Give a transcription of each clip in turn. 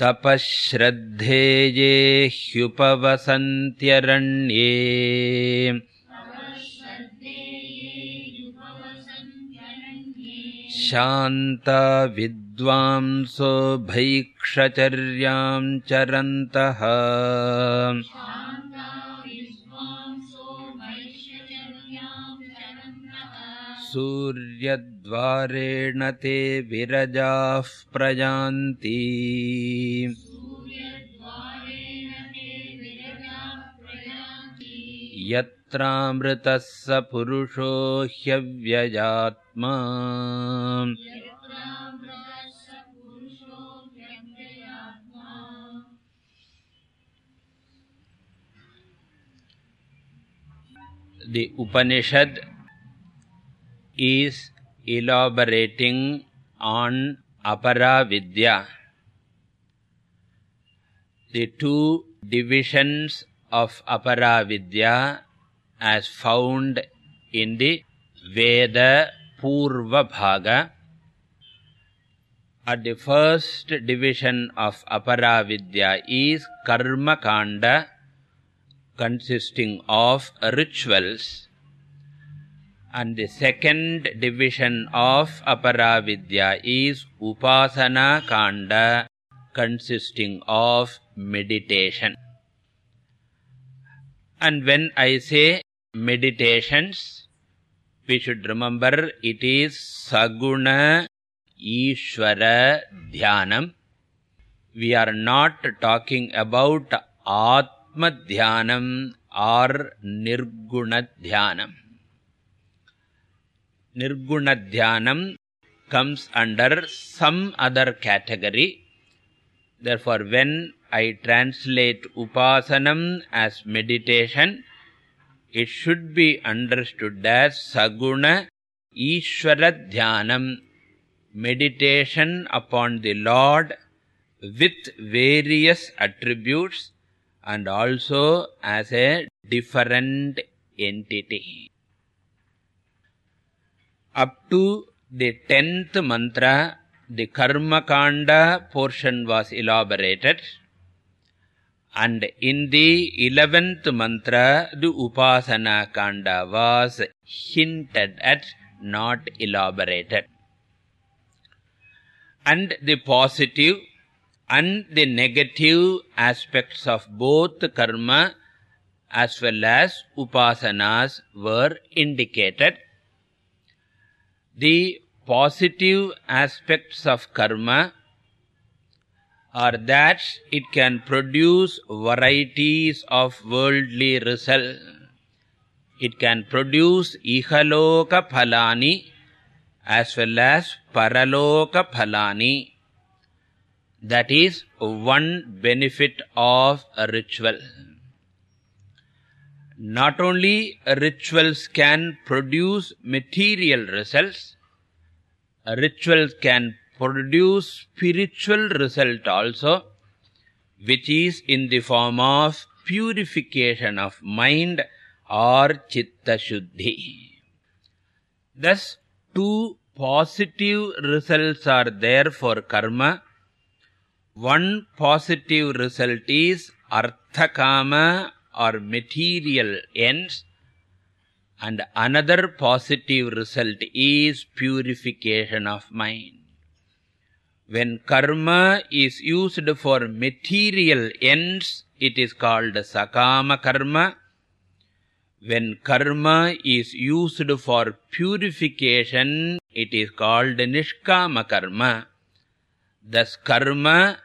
तपःश्रद्धेये ह्युपवसन्त्यरण्ये। शान्ता विद्वांसो भैक्षचर्याम् चरन्तः सूर्यद्वारेण ते विरजाः प्रयान्ति यत्रामृतः स पुरुषो ह्यव्ययात्मा the upanishad is elaborating on apara vidya the two divisions of apara vidya as found in the veda purva bhaga at the first division of apara vidya is karma kanda consisting of rituals and the second division of aparavidya is upasana kanda consisting of meditation. And when i say meditations we should remember it is saguna ishvara dhyanam. We are not talking about atma dhyanam or nirguna dhyanam nirguna dhyanam comes under some other category. Therefore when i translate upasanam as meditation it should be understood as saguna ishvara dhyanam meditation upon the lord with various attributes and also as a different entity up to the 10th mantra the karma kanda portion was elaborated. And in the 11th mantra the upasana kanda was hinted at not elaborated. And the positive and the negative aspects of both karma as well as upasanas were indicated the positive aspects of karma are that it can produce varieties of worldly results it can produce ihaloka phalani as well as paraloka phalani. That is one benefit of a ritual not only rituals can produce material results rituals can produce spiritual result also which is in the form of purification of mind or chitta shuddhi. Thus two positive results are there for karma. One positive result is arthakama or material ends and another positive result is purification of mind. When karma is used for material ends it is called sakama karma. When karma is used for purification it is called nishkama karma. Thus karma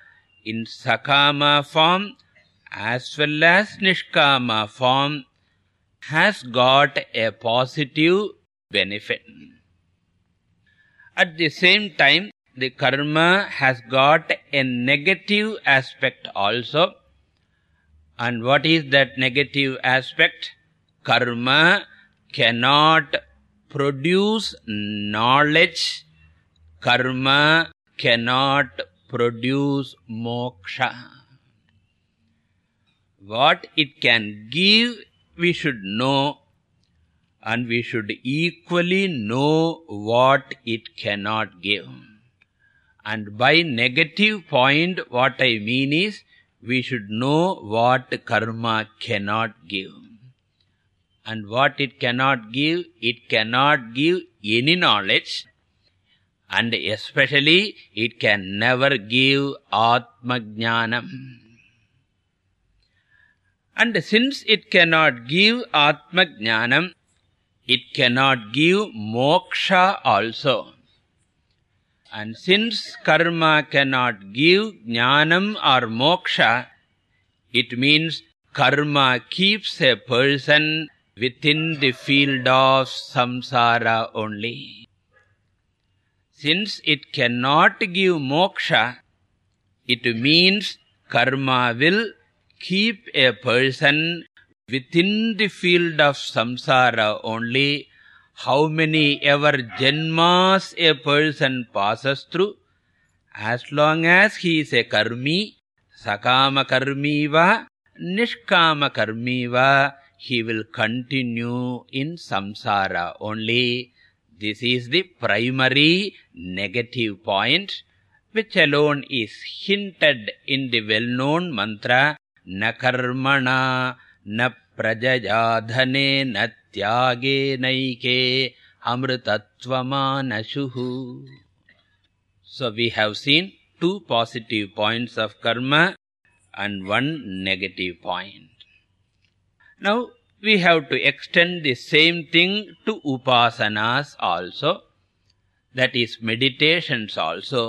in sakama form as well as nishkama form has got a positive benefit. At the same time the karma has got a negative aspect also. And what is that negative aspect? Karma cannot produce knowledge. Karma cannot produce moksha what it can give we should know and we should equally know what it cannot give. And by negative point what i mean is we should know what karma cannot give. And what it cannot give it cannot give any knowledge. And especially it can never give atma jnanam and since it cannot give atma jnanam it cannot give moksha also. And since karma cannot give jnanam or moksha it means karma keeps a person within the field of samsara only. Since it cannot give moksha it means karma will keep a person within the field of samsara only. How many ever janmas a person passes through as long as he is a karmi sakama karmi va nishkama karmi va he will continue in samsara only. This is the primary negative point which alone is hinted in the well known mantra na karmana na prajaya dhane na त्यागे नैके amrutatvamanashuh so we have seen two positive points of karma and one negative point now we have to extend the same thing to upasanas also that is meditations also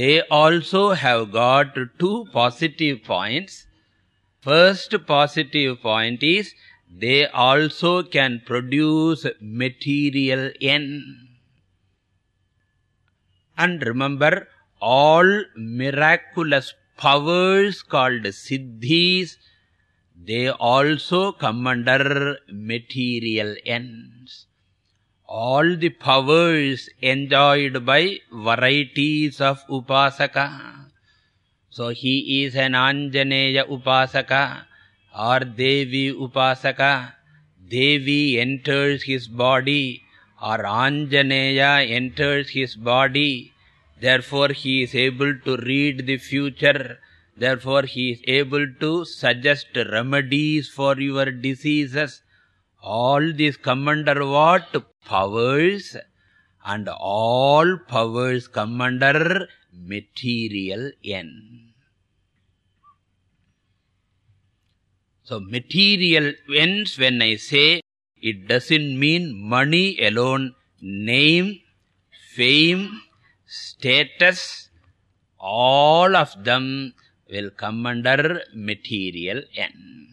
they also have got two positive points first positive point is they also can produce material n. And remember all miraculous powers called siddhis they also come under material ends all the powers enjoyed by varieties of upasaka so he is an anjaneya upasaka or devi upasaka. Devi enters his body or anjaneya enters his body. Therefore he is able to read the future. Therefore he is able to suggest remedies for your diseases. All these come under what? Powers. And all powers come under material end so material ends when i say it doesn't mean money alone name fame status all of them will come under material end.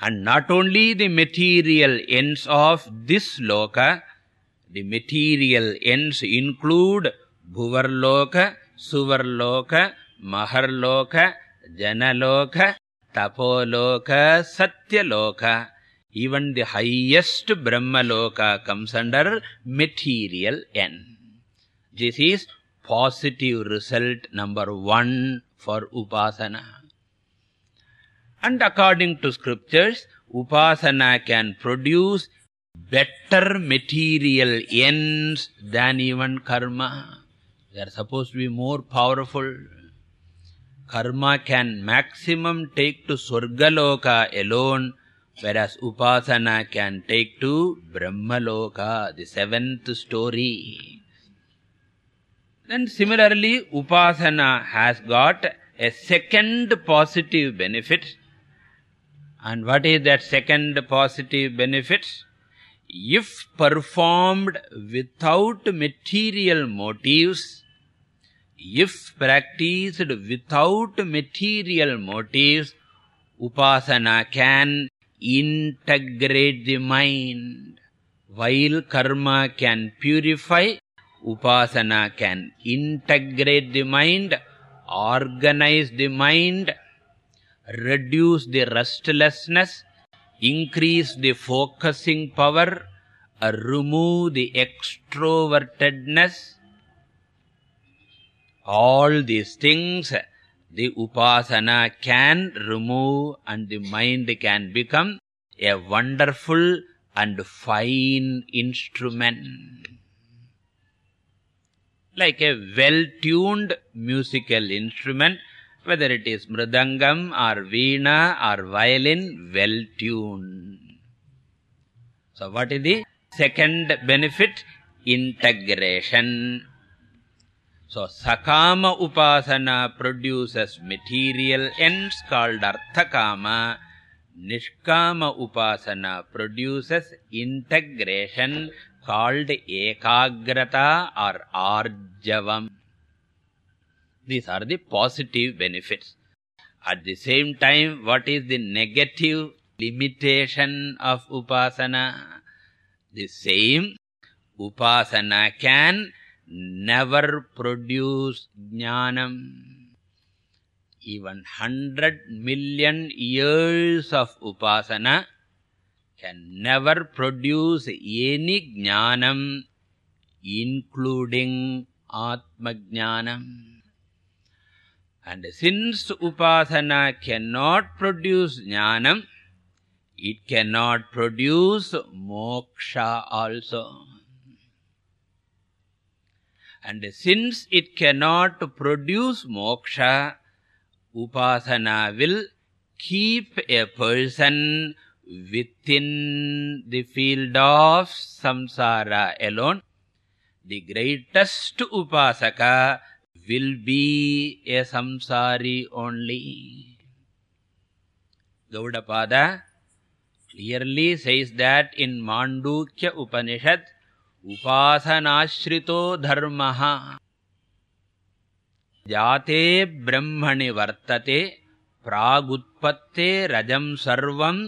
And not only the material ends of this loka the material ends include bhuvarloka suvarloka maharloka janaloka tapoloka satyaloka even the highest brahmaloka comes under material n. This is positive result number 1 for upasana. And according to scriptures upasana can produce better material ends than even karma. They are supposed to be more powerful karma can maximum take to swargaloka alone whereas upasana can take to brahmaloka the seventh story. Then similarly upasana has got a second positive benefit. And what is that second positive benefit? If performed without material motives if practiced without material motives upasana can integrate the mind. While karma can purify upasana can integrate the mind organize the mind reduce the restlessness increase the focusing power remove the extrovertedness all these things the upasana can remove and the mind can become a wonderful and fine instrument. Like a well tuned musical instrument whether it is mridangam or veena or violin well tuned so what is the second benefit? Integration so sakama upasana produces material ends called arthakama. Nishkama upasana produces integration called ekagrata or arjavam. These are the positive benefits. At the same time what is the negative limitation of upasana? The same upasana can never produce jnanam. Even 100 million years of upasana can never produce any jnanam including atma jnanam and since upasana cannot produce jnanam it cannot produce moksha also and since it cannot produce moksha upasana will keep a person within the field of samsara alone. The greatest upasaka will be a samsari only. Gaudapada clearly says that in mandukya upanishad upasanashrito dharmah जाते ब्रह्मणि वर्तते प्रागुत्पत्ते रजं सर्वं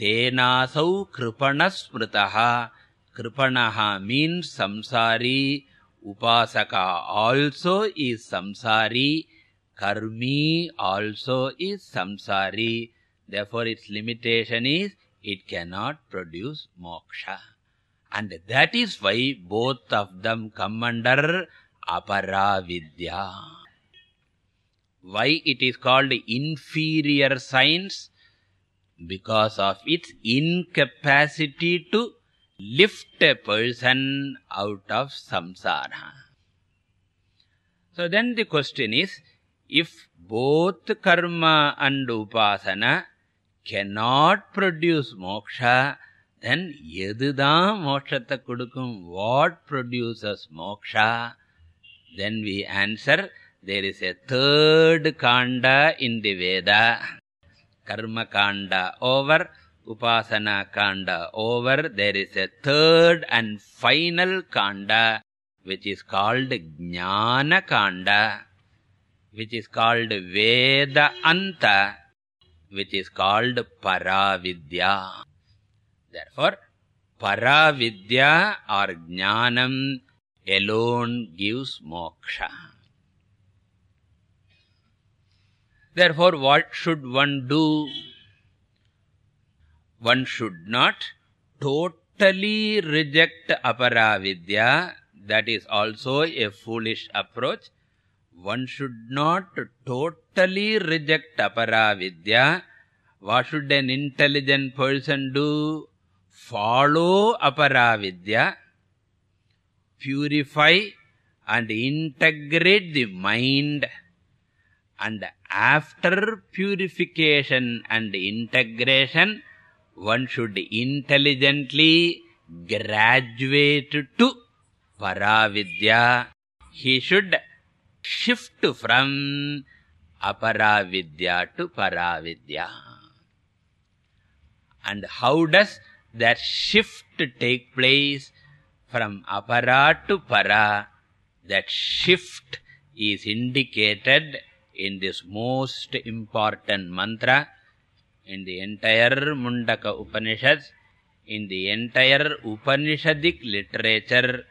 तेनासौ कृपणः स्मृतः कृपणः means samsari is samsari karmi also is samsari therefore its limitation is it cannot produce moksha and that is why both of them come under apara vidya why it is called inferior science? Because of its incapacity to lift a person out of samsara. So then the question is if both karma and upasana cannot produce moksha then edudha mokshatha kudukum what produces moksha then we answer there is a third kanda in the veda karma kanda over upasana kanda over there is a third and final kanda which is called jnana kanda which is called veda anta which is called paravidya therefore paravidya or jnanam alone gives moksha. Therefore what should one do? One should not totally reject aparavidya that is also a foolish approach. One should not totally reject aparavidya. What should an intelligent person do follow aparavidya purify and integrate the mind. And after purification and integration one should intelligently graduate to paravidya. He should shift from aparavidya to paravidya. And how does that shift take place from apara to para that shift is indicated in this most important mantra in the entire mundaka upanishads. In the entire upanishadic literature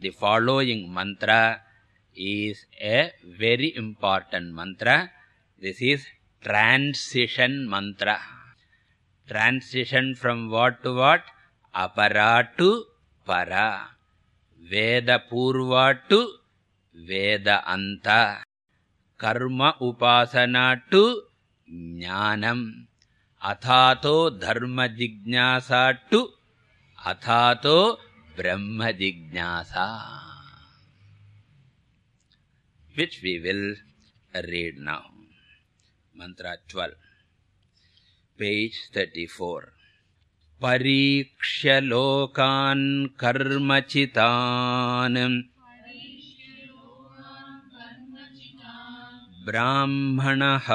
the following mantra is a very important mantra. This is transition mantra transition from what to what apara to para veda purva to veda anta karma upasana to jnanam అథాతో ధర్మ జిజ్ఞాస to అథాతో Brahma Jignasa which we will read now mantra 12 page 34 परीक्ष्य लोकान् कर्मचितान्। ब्राह्मणः।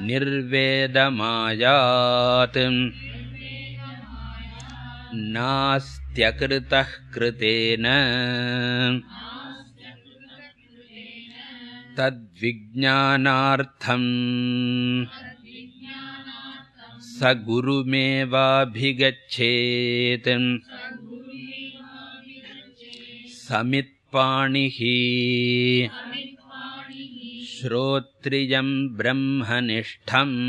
निर्वेदमायात्। नास्त्यकृतः कृतेन तद्विज्ञानार्थम्। स गुरुमेवाभिगच्छेत्। समित्पाणिः। श्रोत्रियम् ब्रह्मनिष्ठम्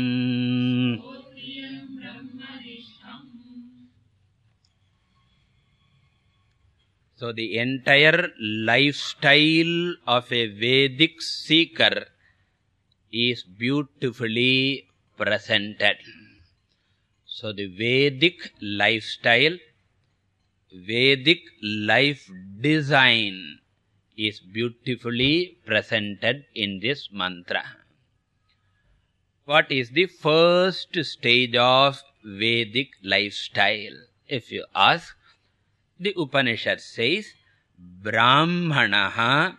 so the entire lifestyle of a vedic seeker is beautifully presented. So the vedic lifestyle vedic life design is beautifully presented in this mantra. What is the first stage of vedic lifestyle if you ask the upanishad says brahmanah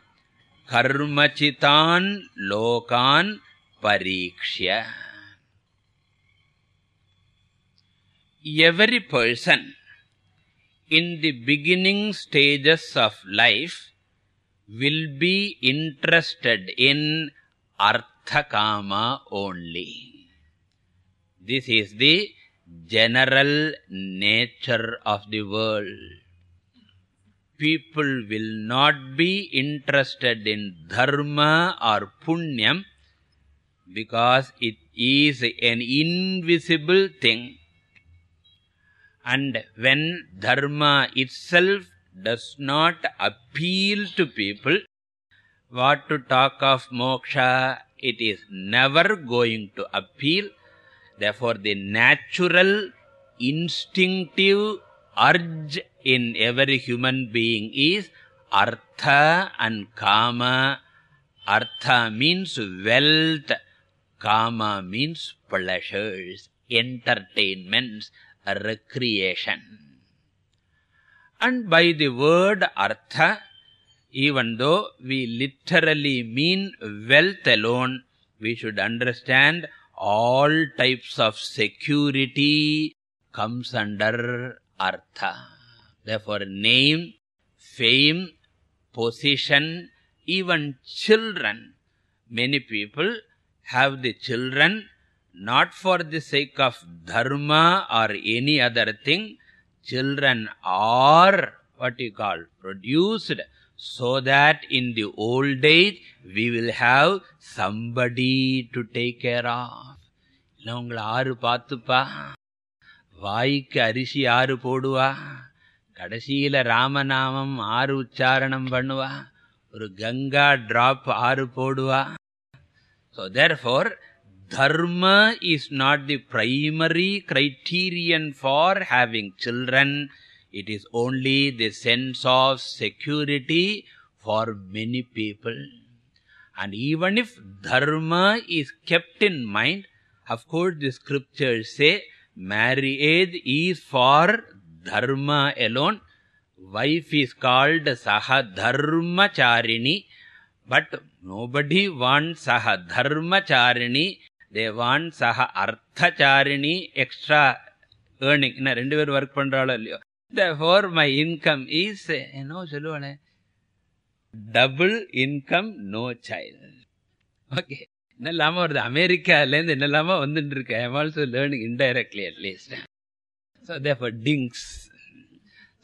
karmachitan lokan parikshya every person in the beginning stages of life will be interested in artha kama only. This is the general nature of the world people will not be interested in dharma or punyam because it is an invisible thing. And when dharma itself does not appeal to people what to talk of moksha? It is never going to appeal. Therefore the natural instinctive urge in every human being is artha and kama. Artha means wealth kama means pleasures entertainments recreation. And by the word artha even though we literally mean wealth alone we should understand all types of security comes under artha therefore name fame position even children many people have the children not for the sake of dharma or any other thing children are what you call produced so that in the old age we will have somebody to take care of இல்ல உங்களை ஆறு பார்த்துப்பா வாய்க்கு அரிசி ஆறு போடுவா கடைசியில ராமநாமம் ஆறு உச்சாரணம் பண்ணுவா ஒரு கங்கா டிராப் ஆறு போடுவா so therefore dharma is not the primary criterion for having children it is only the sense of security for many people and even if dharma is kept in mind of course the scriptures say marriage is for dharma alone wife is called sahadharmacharini but nobody wants sahadharmacharini they want saha arthacharini extra earning na rendu ver work pandraalo illiyo therefore my income is you know soluvane double income no child okay என்னெல்லாம வருது. அமெரிக்காலேருந்து என்னெல்லாமோ வந்துட்டு இருக்கு I also learning indirectly at least so there for டிங்ஸ்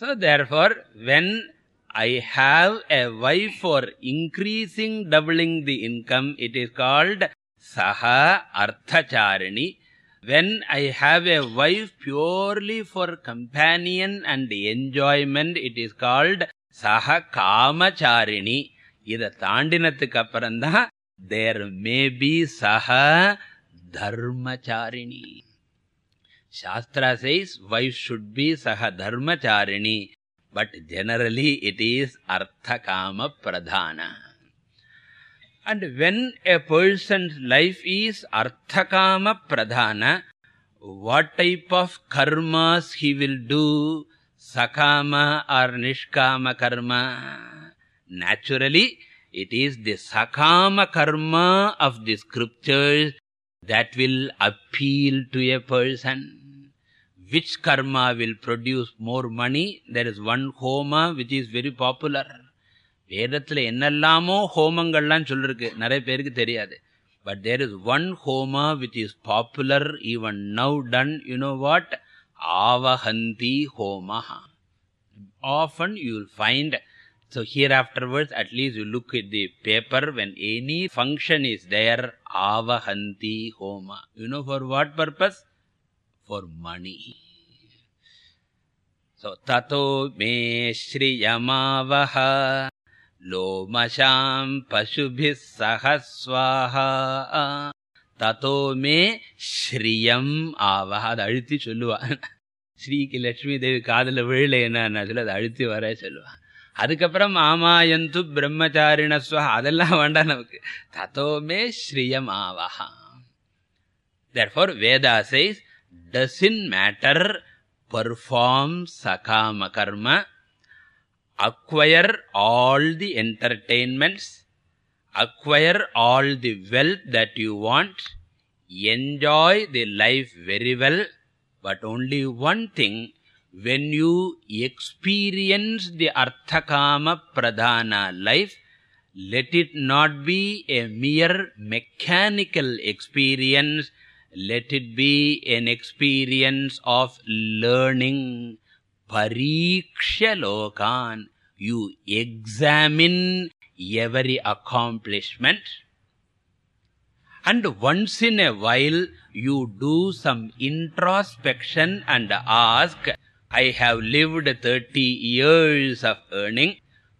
so there for when I have a wife for increasing doubling the income it is called சஹ அர்த்தச்சாரிணி when I have a wife purely for companion and enjoyment it is called சஹ காமச்சாரிணி இதை தாண்டினத்துக்கு அப்புறம்தான் there may be saha dharmacharini shastra says wife should be saha dharmacharini but generally it is artha kama pradhana and when a person's life is artha kama pradhana what type of karmas he will do sakama or nishkama karma naturally it is the sakama karma of the scriptures that will appeal to a person which karma will produce more money there is one homa which is very popular வேதத்துல என்னெல்லாமோ ஹோமங்கள்லாம் சொல்லிருக்கு நிறைய பேருக்கு தெரியாது but there is one homa which is popular even now done you know what avahanti homa often you will find so here afterwards at least you look at the paper when any function is there avahanti homa you know for what purpose for money so tato me shriyamavaha लोमशाम् पशुभिः सह स्वाहा தத்தோ மே ஸ்ரீயம் ஆவா அதை அழுத்தி சொல்லுவான் ஸ்ரீக்கு லட்சுமி தேவி காதல விழலைன்னா சொல்லி அதை அழுத்தி வர சொல்லுவான் அதுக்கப்புறம் ஆமாயந்து பிரம்மச்சாரிணஸ்வா அதெல்லாம் வேண்டாம் நமக்கு தத்தோ மே ஸ்ரீயம் ஆவஹா therefore veda says doesn't matter perform sakama karma acquire all the entertainments acquire all the wealth that you want enjoy the life very well but only one thing when you experience the arthakama pradhana life let it not be a mere mechanical experience. Let it be an experience of learning. Pariksha lokan. You examine every accomplishment. And once in a while you do some introspection and ask i have lived 30 years of earning.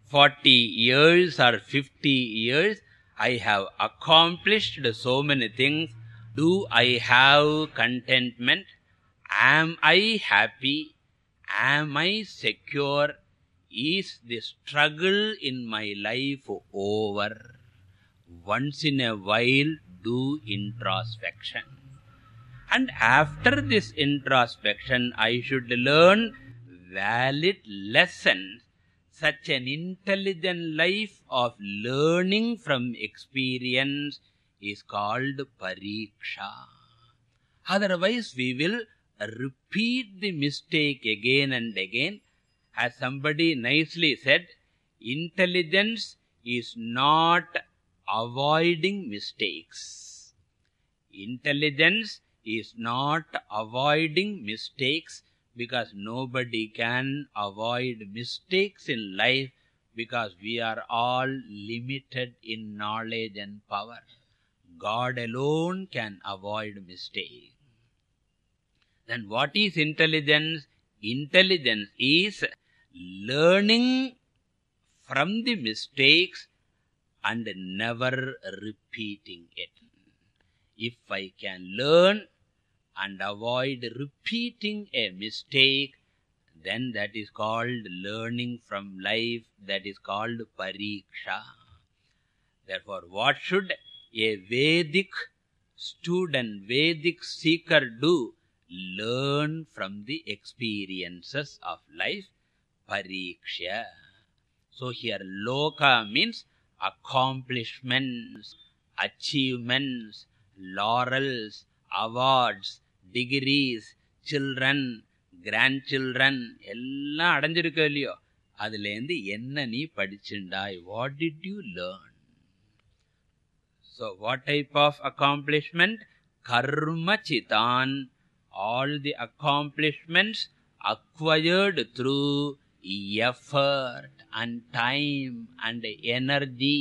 40 years or 50 years i have accomplished so many things. Do i have contentment? Am i happy? Am i secure? Is the struggle in my life over? Once in a while do introspection and after this introspection i should learn valid lessons such an intelligent life of learning from experience is called pariksha. Otherwise we will repeat the mistake again and again. As somebody nicely said intelligence is not avoiding mistakes. Intelligence is not avoiding mistakes because nobody can avoid mistakes in life because we are all limited in knowledge and power. God alone can avoid mistakes. Then what is intelligence? Intelligence is learning from the mistakes and never repeating it if i can learn and avoid repeating a mistake then that is called learning from life that is called pariksha. Therefore what should a vedic student vedic seeker do? Learn from the experiences of life pariksha. So here loka means accomplishments achievements laurels awards degrees children grand children எல்லாம் அடைஞ்சிருக்கோ இல்லையோ? அதுலேருந்து என்ன நீ படிச்சுண்டாய் what did you learn so what type of accomplishment karma chitan all the accomplishments acquired through effort and time and energy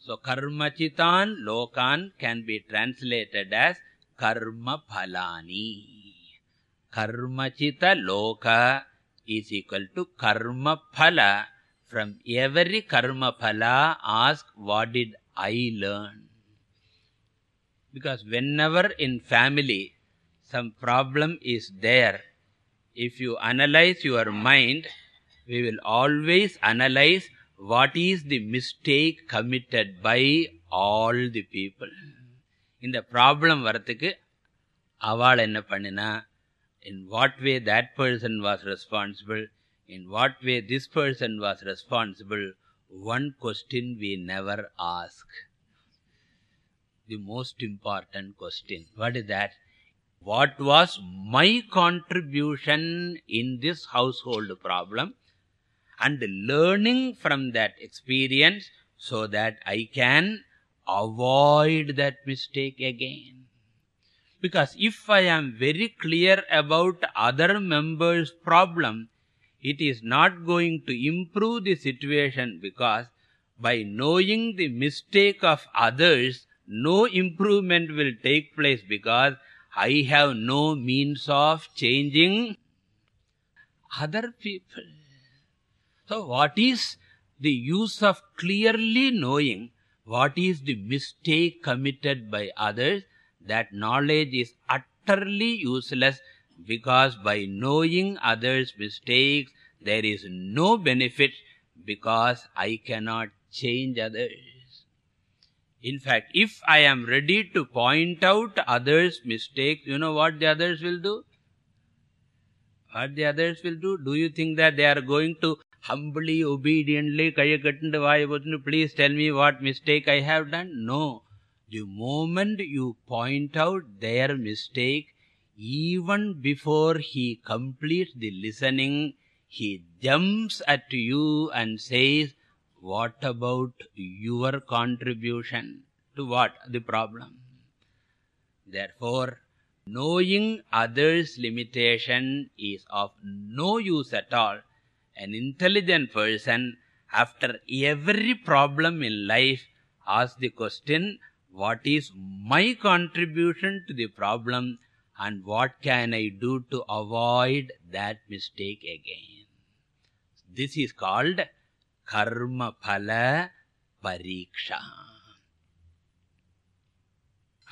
so karma chitan lokan can be translated as karma phalani. Karma chita loka is equal to karma phala. From every karma phala ask what did i learn? Because whenever in family some problem is there if you analyze your mind we will always analyze what is the mistake committed by all the people இந்த problem வரத்துக்கு அவள் என்ன பண்ணினா in what way that person was responsible in what way this person was responsible one question we never ask the most important question what is that what was my contribution in this household problem And learning from that experience so that i can avoid that mistake again. Because if i am very clear about other members problem it is not going to improve the situation because by knowing the mistake of others no improvement will take place because i have no means of changing other people so what is the use of clearly knowing what is the mistake committed by others? That knowledge is utterly useless because by knowing others mistakes there is no benefit because i cannot change others. In fact if i am ready to point out others mistakes you know what the others will do? What the others will do? Do you think that they are going to humbly obediently kayakattu vaayavotnu please tell me what mistake i have done. No. The moment you point out their mistake even before he completes the listening he jumps at you and says what about your contribution? To what? The problem. Therefore knowing others limitation is of no use at all an intelligent person after every problem in life asks the question what is my contribution to the problem and what can i do to avoid that mistake again? This is called karma phala pariksha.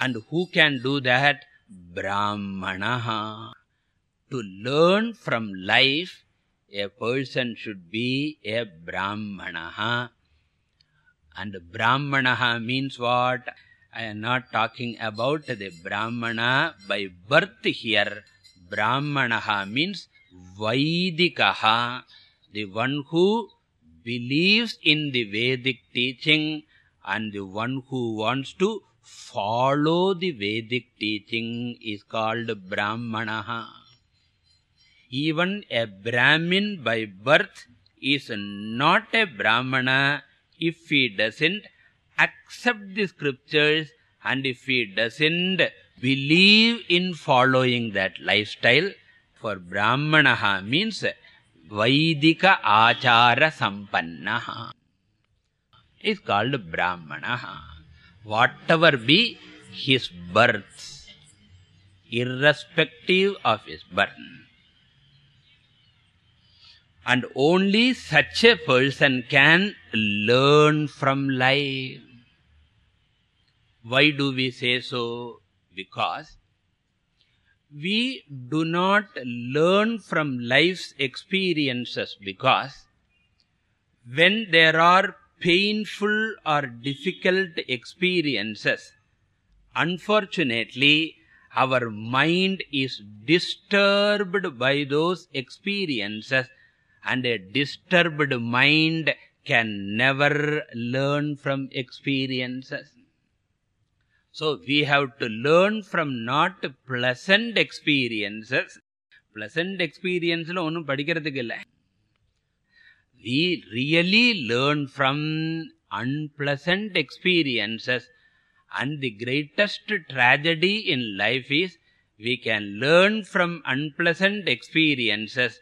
And who can do that? Brahmana. To learn from life a person should be a brahmana and brahmana means what? I am not talking about the brahmana by birth here. Brahmana means vaidikaha the one who believes in the vedic teaching and the one who wants to follow the vedic teaching is called brahmana even a brahmin by birth is not a brahmana if he doesn't accept the scriptures and if he doesn't believe in following that lifestyle. For brahmana means vaidika achara sampanna is called brahmana whatever be his birth irrespective of his birth and only such a person can learn from life. Why do we say so? Because we do not learn from life's experiences because when there are painful or difficult experiences unfortunately our mind is disturbed by those experiences and a disturbed mind can never learn from experiences. So we have to learn from not pleasant experiences. Pleasant experience la onnum padikkiradhukku illa we really learn from unpleasant experiences. And the greatest tragedy in life is we can learn from unpleasant experiences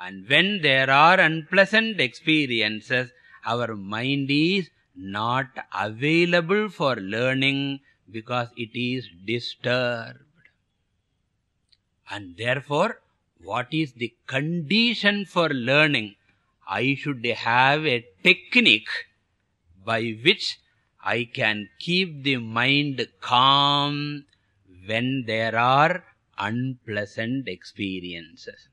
and when there are unpleasant experiences our mind is not available for learning because it is disturbed. And therefore what is the condition for learning? I should have a technique by which i can keep the mind calm when there are unpleasant experiences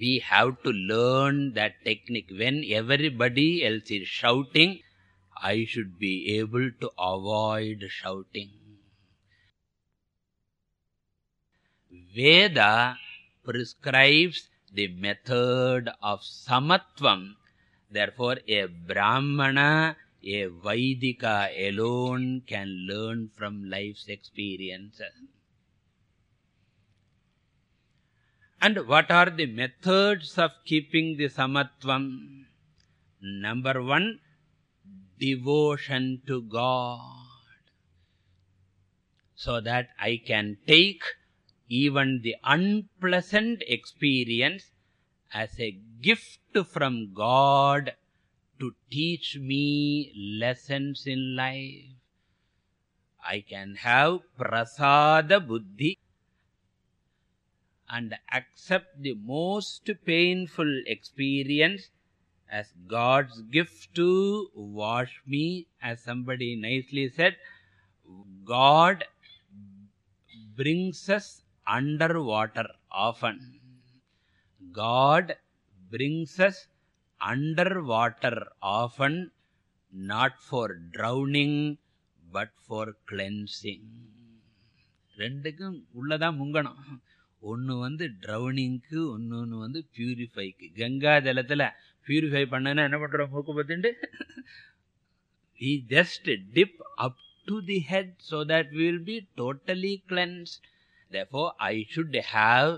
we have to learn that technique. When everybody else is shouting i should be able to avoid shouting. Veda prescribes the method of samatvam. Therefore a brahmana a vaidika alone can learn from life's experiences and what are the methods of keeping the samatvam? Number 1 devotion to god. So that i can take even the unpleasant experience as a gift from god to teach me lessons in life. I can have prasada buddhi and accept the most painful experience as god's gift to wash me as somebody nicely said god brings us under water often god brings us under water often not for drowning but for cleansing ரெண்டுக்கும் உள்ளதான் முங்கணும் ஒன்று வந்து ட்ரௌனிங்க்கு ஒன்று வந்து பியூரிஃபைக்கு கங்கா ஜலத்தில் purify பண்ணனா என்ன பண்ணுறோம் மூக்கு பார்த்துட்டு we just dip up to the head so that we will be totally cleansed therefore i should have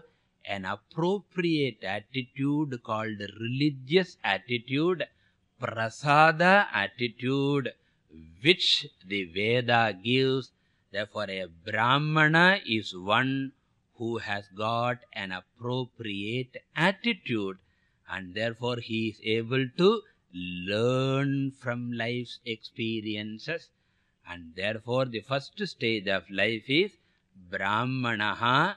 an appropriate attitude called religious attitude prasada attitude which the veda gives therefore a brahmana is one who has got an appropriate attitude and therefore he is able to learn from life's experiences and therefore the first stage of life is brahmanaha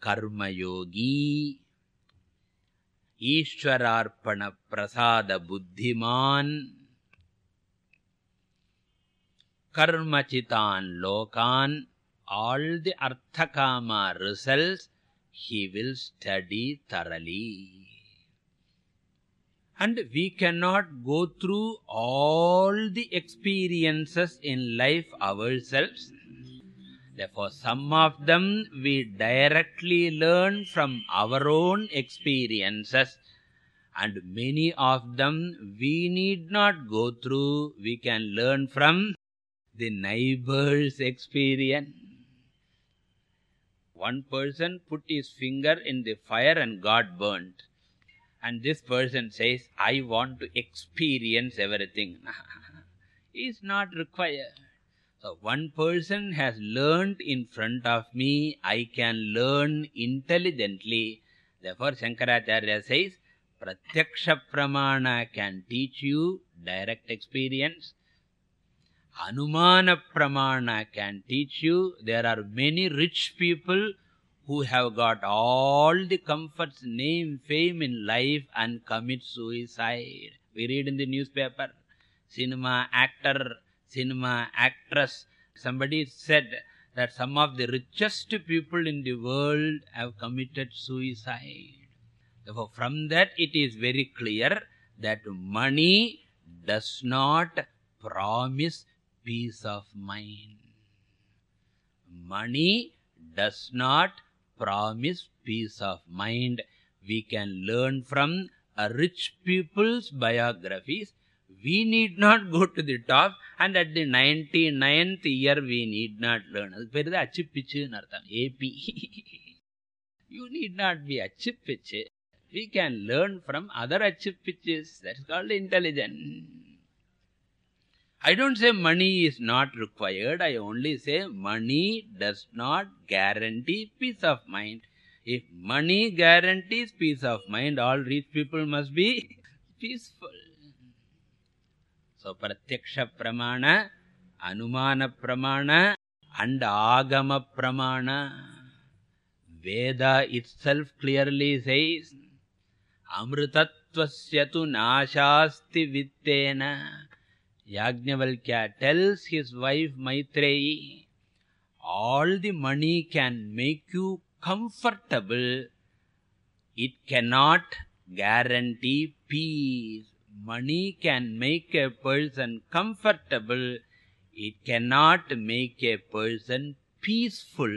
karma yogi ईश्वरार्पण प्रसाद बुद्धिमान् कर्मचितान् लोकान् all the arthakama results he will study thoroughly. And we cannot go through all the experiences in life ourselves. Therefore some of them we directly learn from our own experiences. And many of them we need not go through. We can learn from the neighbor's experience one person put his finger in the fire and got burnt. And this person says i want to experience everything. Is not required. So one person has learned in front of me i can learn intelligently. Therefore shankaracharya says pratyaksha pramana can teach you direct experience anumana pramana can teach you. There are many rich people who have got all the comforts name fame in life and commit suicide. We read in the newspaper cinema actor cinema actress somebody said that some of the richest people in the world have committed suicide. Therefore from that it is very clear that money does not promise peace of mind. Money does not promise peace of mind. We can learn from rich people's biographies. We need not go to the top. And at the 99th year we need not learn. adu peru achipichu nu artham ap you need not be achipichu we can learn from other achipiches that's called intelligence i don't say money is not required. I only say money does not guarantee peace of mind. If money guarantees peace of mind all rich people must be peaceful. So pratyaksha pramana anumana pramana and agama pramana veda itself clearly says amritatvasya tu nashasti vittena yajnavalkya tells his wife maitreyi all the money can make you comfortable. It cannot guarantee peace. Money can make a person comfortable. It cannot make a person peaceful.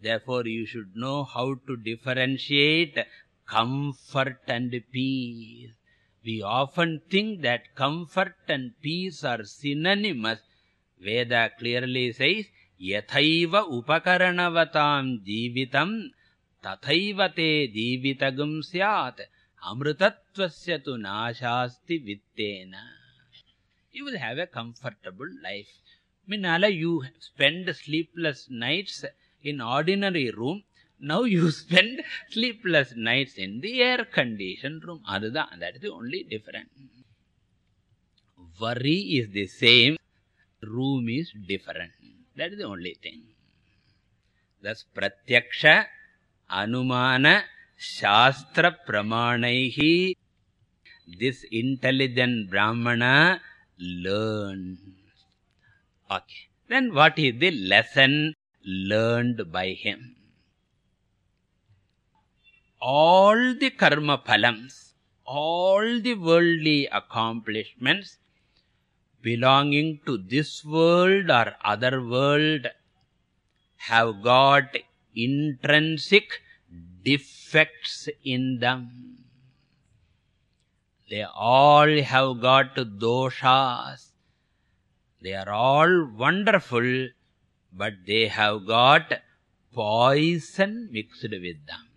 Therefore you should know how to differentiate comfort and peace we often think that comfort and peace are synonymous. Veda clearly says yathaiva upakaranavatam jeevitam tathaiva te jeevitagam syat amrutatvasya tu nashasti vittena. You will have a comfortable life. Minala you spend sleepless nights in ordinary room now you spend sleepless nights in the air conditioned room. that is the only difference. Worry is the same. Room is different. That is the only thing. Thus pratyaksha anumana shastra pramanaihi this intelligent brahmana learns okay. Then what is the lesson learned by him all the karma phalams all the worldly accomplishments belonging to this world or other world have got intrinsic defects in them. They all have got doshas. They are all wonderful but they have got poison mixed with them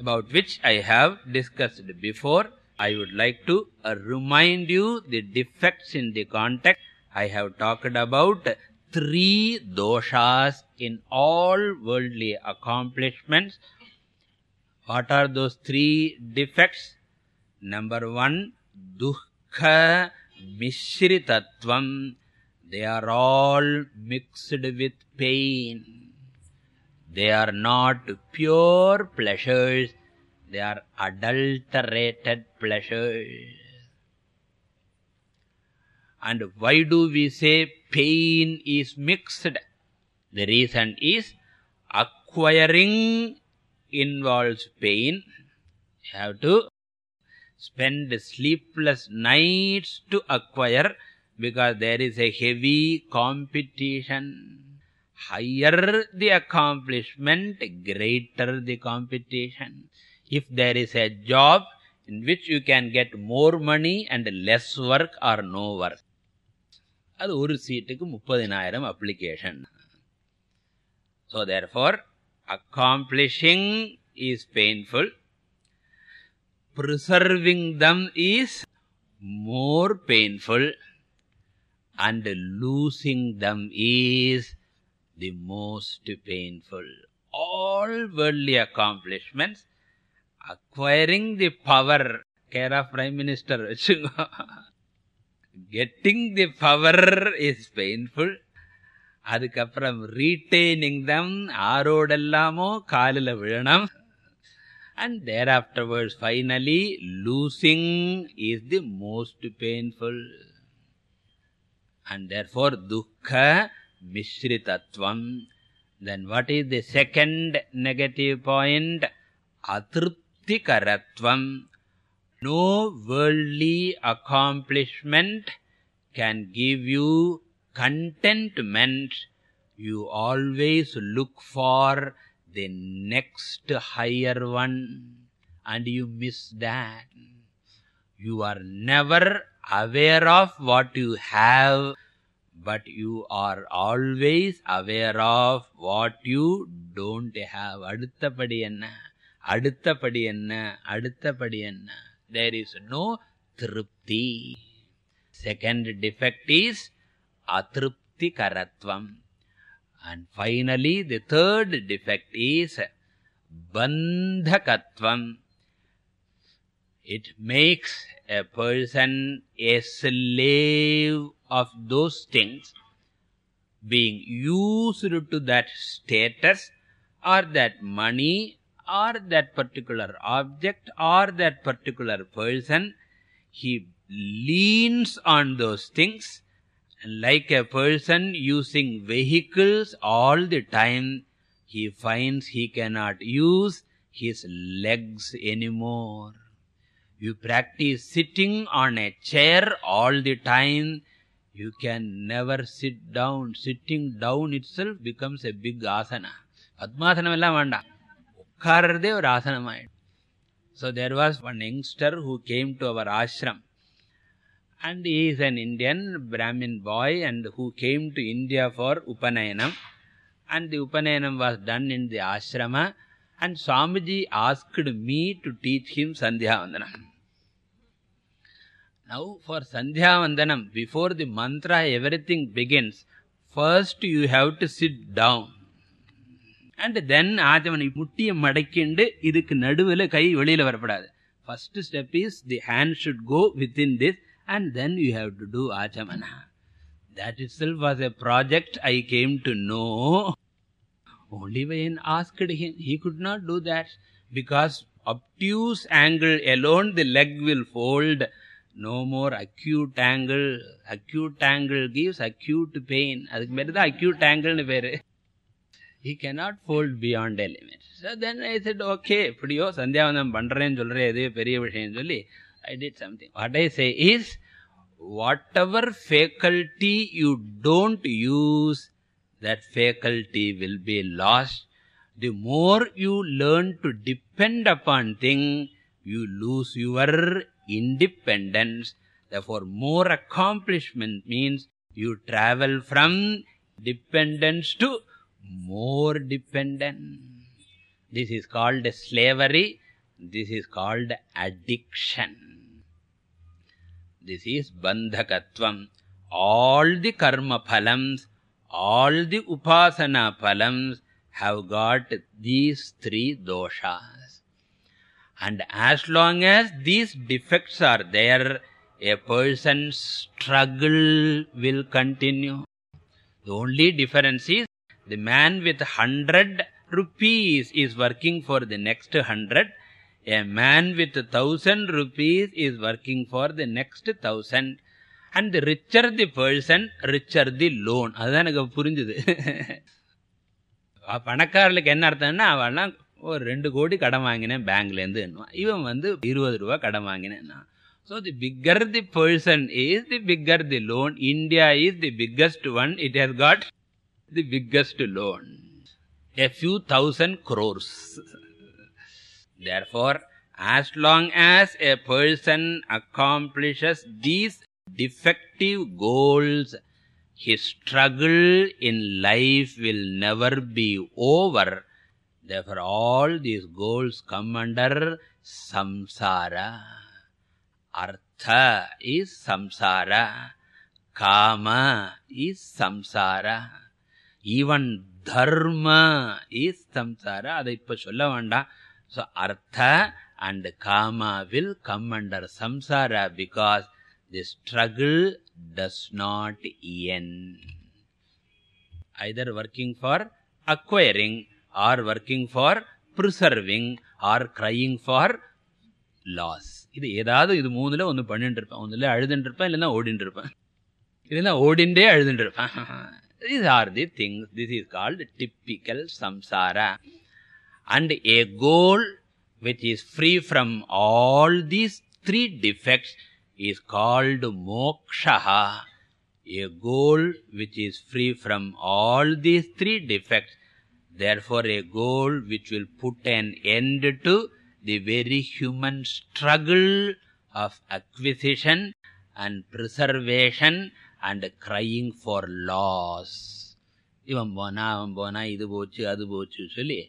about which i have discussed before i would like to remind you the defects in the context. I have talked about three doshas in all worldly accomplishments. What are those three defects? Number 1 dukkha mishritatvam. They are all mixed with pain they are not pure pleasures. They are adulterated pleasures. And why do we say pain is mixed? The reason is acquiring involves pain. You have to spend sleepless nights to acquire because there is a heavy competition higher the accomplishment greater the competition if there is a job in which you can get more money and less work or no work அது ஒரு சீட்டுக்கு முப்பதினாயிரம் application so therefore accomplishing is painful preserving them is more painful and losing them is the most painful all worldly accomplishments acquiring the power care of prime minister getting the power is painful அதுக்கப்புறம் retaining them ஆரோடெல்லாமோ காலில் விழணும் and thereafterwards finally losing is the most painful and therefore dukkha mishritatvam then what is the second negative point? Atruptikaratvam no worldly accomplishment can give you contentment. You always look for the next higher one and you miss that. You are never aware of what you have but you are always aware of what you don't have அடுத்தபடி என்ன அடுத்தபடி என்ன அடுத்தபடி என்ன there is no tripti second defect is atripti karatvam and finally the third defect is bandhakatvam it makes a person a slave of those things being used to that status or that money or that particular object or that particular person. He leans on those things like a person using vehicles all the time. He finds he cannot use his legs anymore you practice sitting on a chair all the time. You can never sit down. Sitting down itself becomes a big asana. Padmasanam ella vanda. Ukkararde or asanam so there was one youngster who came to our ashram. And he is an indian brahmin boy and who came to india for upanayanam and the upanayanam was done in the ashrama. And swamiji asked me to teach him sandhya vandanam now for sandhya vandanam before the mantra everything begins first you have to sit down and then ஆச்சமனை முட்டிய மடக்கிண்டு இதுக்கு நடுவில் கை வெளியில வரப்படாது first step is the hand should go within this and then you have to do achamana that itself was a project i came to know only when asked him he could not do that because obtuse angle alone the leg will fold no more acute angle acute angle gives acute pain. adukku mere acute angle nu peru he cannot fold beyond a limit so then i said okay epdiyo sandhyavanam pandren solre edu periya vishayam solli i did something. What i say is whatever faculty you don't use that faculty will be lost. The more you learn to depend upon thing you lose your independence. Therefore more accomplishment means you travel from dependence to more dependent this is called slavery. This is called addiction. This is bandhakatvam. All the karma phalams all the upasana phalams have got these three doshas and as long as these defects are there a person's struggle will continue the only difference is the man with 100 rupees is working for the next 100 a man with 1000 rupees is working for the next 1000 and the richer the person richer the loan அதுதான் எனக்கு புரிஞ்சுது பணக்காரர்களுக்கு என்ன அர்த்தம்னா அவெல்லாம் ஒரு ரெண்டு கோடி கடன் வாங்கினேன் பேங்க்லேருந்து இவன் வந்து இருபது ரூபா கடன் வாங்கினேன்னா so the bigger the person is the bigger the loan india is the biggest one it has got the biggest loan a few thousand crores therefore as long as a person accomplishes these defective goals his struggle in life will never be over therefore all these goals come under samsara. Artha is samsara. Kama is samsara. Even dharma is samsara. Adai ipo solla vanda. So artha and kama will come under samsara because the struggle does not end. Either working for acquiring or working for preserving or crying for loss இது ஏதாவது இது மூணுல ஒன்னு பண்ணிட்டு இருப்பேன் ஒண்ணுல அழுதுட்டு இருப்பேன் இல்லைன்னா ஓடிட்டு இருப்பேன் இல்லைன்னா ஓடிண்டே அழுதுட்டு இருப்பேன் these are the things this is called typical samsara and a goal which is free from all these three defects is called moksha a goal which is free from all these three defects therefore a goal which will put an end to the very human struggle of acquisition and preservation and crying for loss இவன் போனா அவன் போனா இது போச்சு அது போச்சு சொல்லி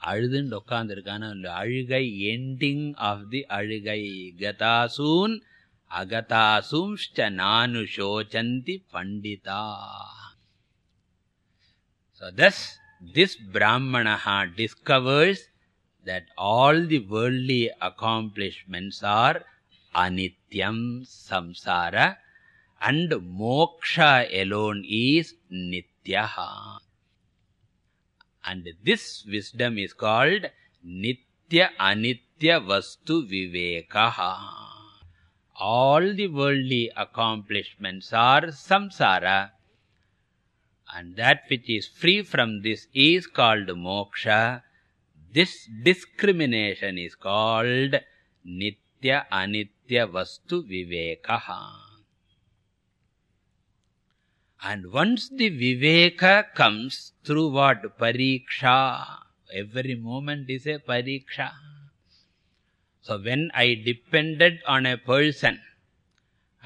அழுதுன்னு உட்காந்துருக்கான அழுகை எண்டிங் ஆஃப் தி அழுகை கதாசூன் அகதாசூம்ஷ்ட நானு சோச்சந்தி பண்டிதா so thus this brahmana discovers that all the worldly accomplishments are anityam samsara and moksha alone is nityaha. And this wisdom is called nitya anitya vastu vivekaha. All the worldly accomplishments are samsara and that which is free from this is called moksha. This discrimination is called nitya anitya vastu vivekah and once the viveka comes through what? Pariksha. Every moment is a pariksha. So when i depended on a person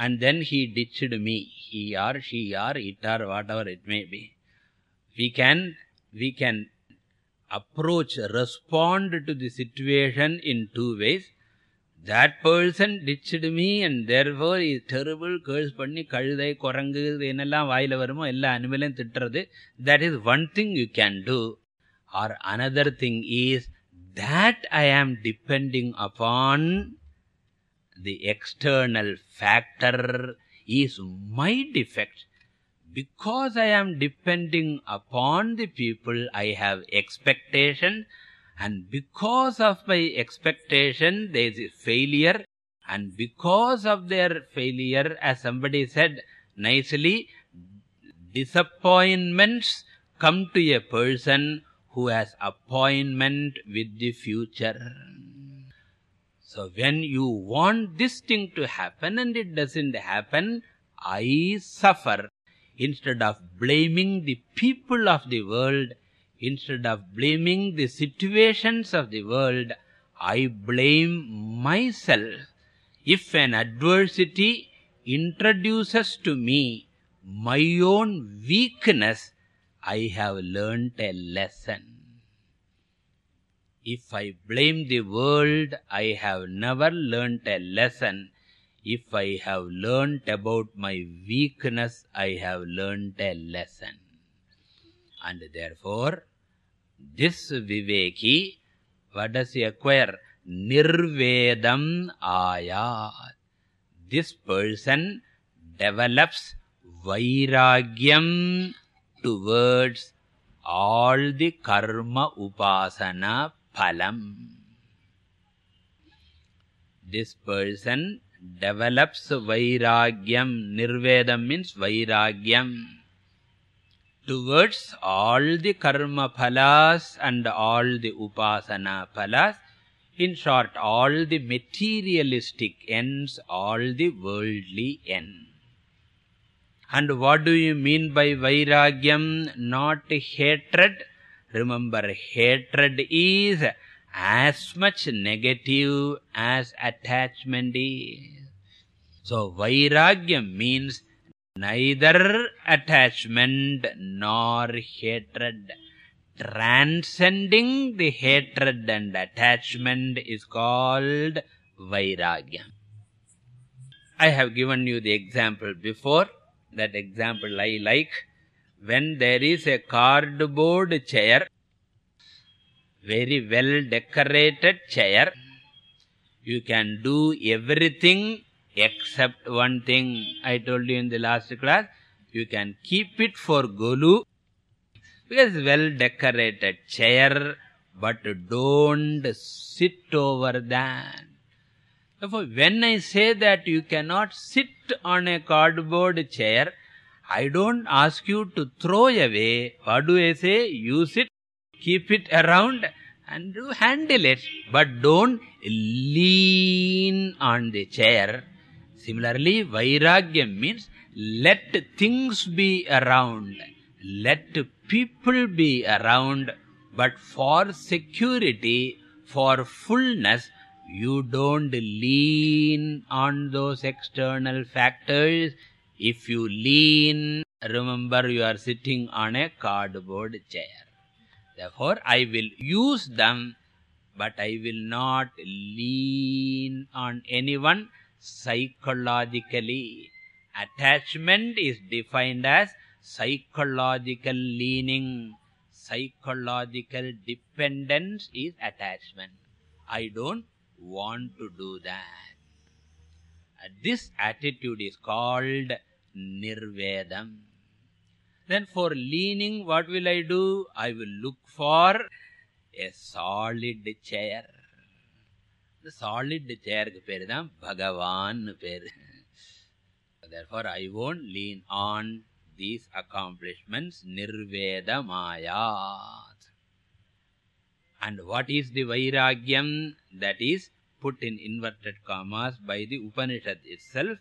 and then he ditched me. He or she or it or whatever it may be. We can we can approach respond to the situation in two ways. That person ditched me and therefore is terrible curse panni kaludai korangu enella vaayila varumo ella animalayum thitradhu that is one thing you can do. Or another thing is that i am depending upon the external factor is my defect. Because i am depending upon the people i have expectation. And because of my expectation there is failure. And because of their failure as somebody said nicely disappointments come to a person who has appointment with the future so when you want this thing to happen and it doesn't happen i suffer. Instead of blaming the people of the world instead of blaming the situations of the world i blame myself. If an adversity introduces to me my own weakness i have learnt a lesson if i blame the world i have never learnt a lesson. If i have learnt about my weakness i have learnt a lesson. And therefore this viveki what does he acquire nirvedam ayat. This person develops vairagyam towards all the karma upasana phalam this person develops vairagyam. Nirvedam means vairagyam. Towards all the karma phalas and all the upasana phalas in short all the materialistic ends all the worldly ends. And what do you mean by vairagyam? Not hatred remember hatred is as much negative as attachment is. So vairagyam means neither attachment nor hatred. Transcending the hatred and attachment is called vairagyam i have given you the example before. That example i like when there is a cardboard chair very well decorated chair you can do everything except one thing. I told you in the last class you can keep it for golu. Because well decorated chair but don't sit over that. Therefore when i say that you cannot sit on a cardboard chair i don't ask you to throw away. What do i say? Use it keep it around and do handle it. But don't lean on the chair. Similarly vairagyam means let things be around. Let people be around. But for security for fullness you don't lean on those external factors if you lean remember you are sitting on a cardboard chair. Therefore i will use them but i will not lean on anyone psychologically. Attachment is defined as psychological leaning. Psychological dependence is attachment. I don't want to do that. Uh, this attitude is called nirvedam. Then for leaning what will i do? I will look for a solid chair. The solid chair ku peru dhaan bhagavan peru therefore i won't lean on these accomplishments nirvedamayat and what is the vairagyam? That is put in inverted commas by the upanishad itself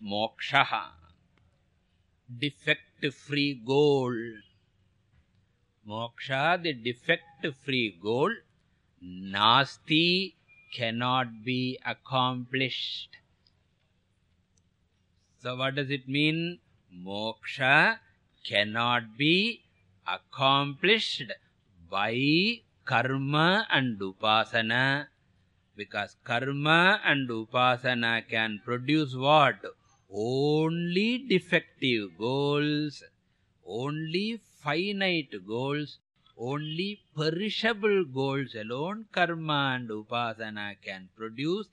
moksha defect free goal moksha the defect free goal nasti cannot be accomplished. So what does it mean? Moksha cannot be accomplished by karma and upasana. Because karma and upasana can produce what? Only defective goals only finite goals only perishable goals alone karma and upasana can produce.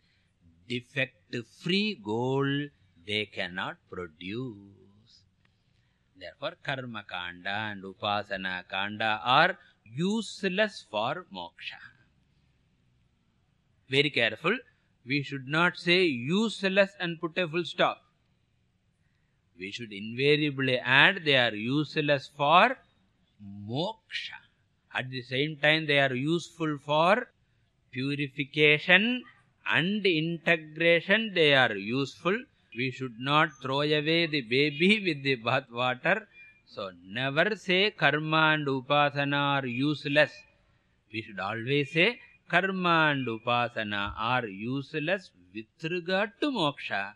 Defect free goal they cannot produce. Therefore karma kanda and upasana kanda are useless for moksha. Very careful. We should not say useless and put a full stop we should invariably add they are useless for moksha. At the same time they are useful for purification and integration. They are useful. We should not throw away the baby with the bath water. So never say karma and upasana are useless. We should always say karma and upasana are useless with regard to moksha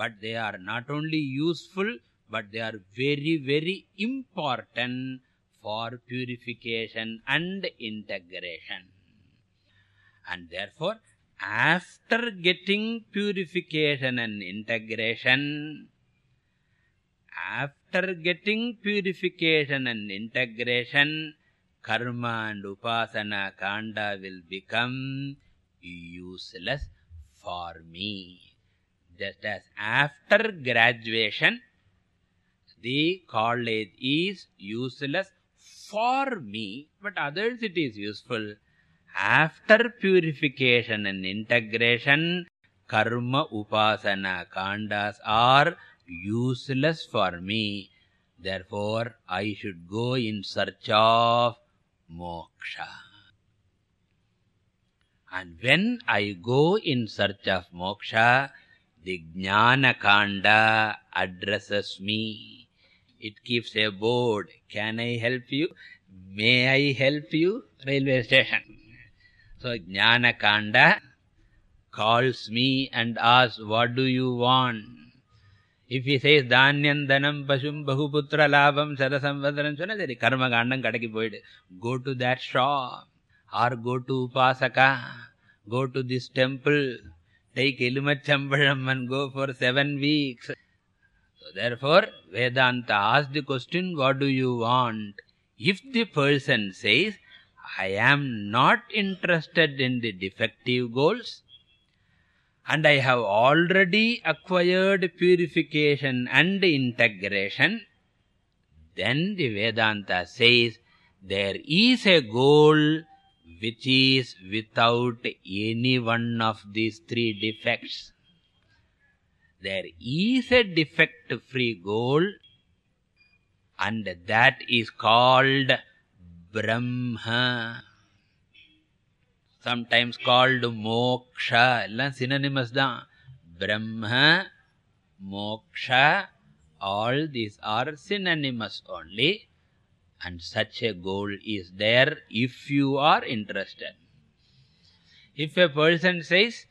but they are not only useful but they are very very important for purification and integration. And therefore after getting purification and integration after getting purification and integration karma and upasana kanda will become useless for me just as after graduation the college is useless for me but others it is useful. After purification and integration karma upasana kandas are useless for me. Therefore i should go in search of moksha. And when i go in search of moksha the jnana kanda addresses me. It keeps a board. Can i help you? May i help you? Railway station. So jnana kanda calls me and asks what do you want? If he says dhanyam dhanam pashum bahuputra labham sadasamvadaram sonna seri karma kandam kadaki poidu go to that shop or go to upasaka. Go to this temple take elumachampalam and go for 7 weeks. So therefore vedanta asks the question what do you want? If the person says i am not interested in the defective goals and i have already acquired purification and integration then the vedanta says there is a goal which is without any one of these three defects. There is a defect free goal and that is called brahma. Sometimes called moksha. Illa synonymous da. Brahma moksha all these are synonymous only and such a goal is there if you are interested. If a person says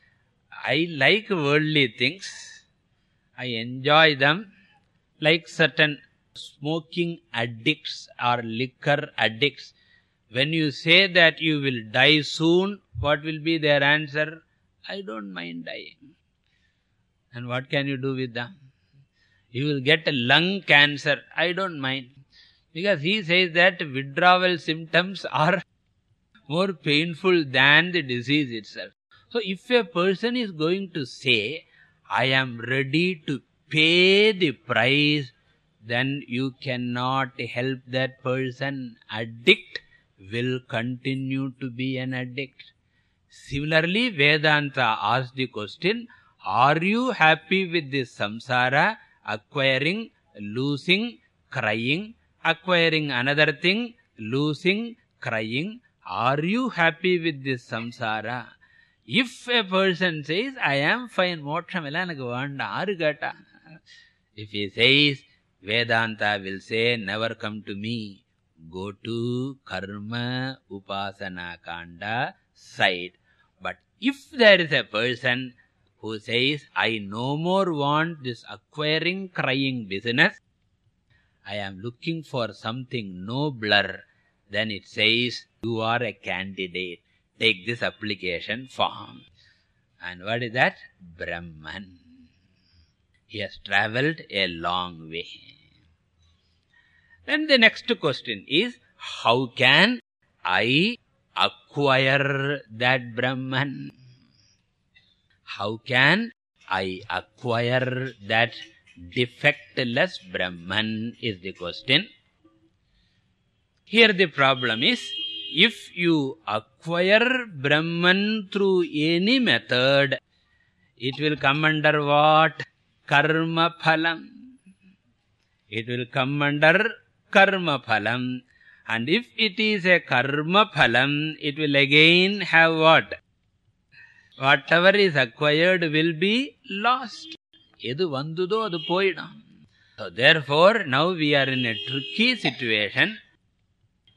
i like worldly things i enjoy them like certain smoking addicts or liquor addicts when you say that you will die soon what will be their answer? I don't mind dying. And what can you do with them? You will get a lung cancer. I don't mind because he says that withdrawal symptoms are more painful than the disease itself. So if a person is going to say i am ready to pay the price then you cannot help that person. Addict will continue to be an addict. Similarly vedanta asks the question are you happy with this samsara acquiring losing crying acquiring another thing losing crying. Are you happy with this samsara? If a person says i am fine moksham ella enak vaanda aru ketta if he says vedanta will say never come to me. Go to karma upasana kanda side. But if there is a person who says i no more want this acquiring crying business i am looking for something nobler then it says you are a candidate. Take this application form. And what is that? Brahman. He has traveled a long way. Then the next question is how can i acquire that brahman? How can i acquire that defectless brahman is the question. Here the problem is if you acquire brahman through any method it will come under what? Karma phalam. It will come under karma phalam. And if it is a karma phalam it will again have what? Whatever is acquired will be lost vandudo adu poidum so therefore now we are in a tricky situation.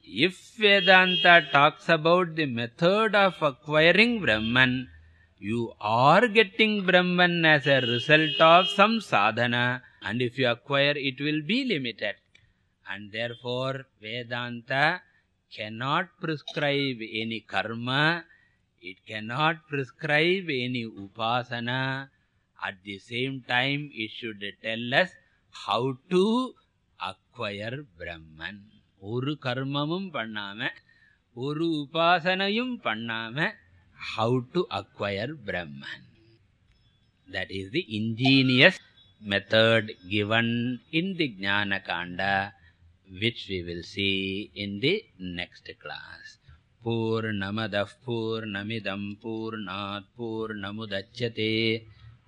If vedanta talks about the method of acquiring brahman you are getting brahman as a result of some sadhana and if you acquire it will be limited. And therefore vedanta cannot prescribe any karma it cannot prescribe any upasana at the same time it should tell us how to acquire brahman ஒரு கர்மமும் பண்ணாம ஒரு உபாசனையும் பண்ணாம how to acquire brahman that is the ingenious method given in the jnana kanda which we will see in the next class पूर्णमदः पूर्णमिदं पूर्णात् पूर्णमुदच्यते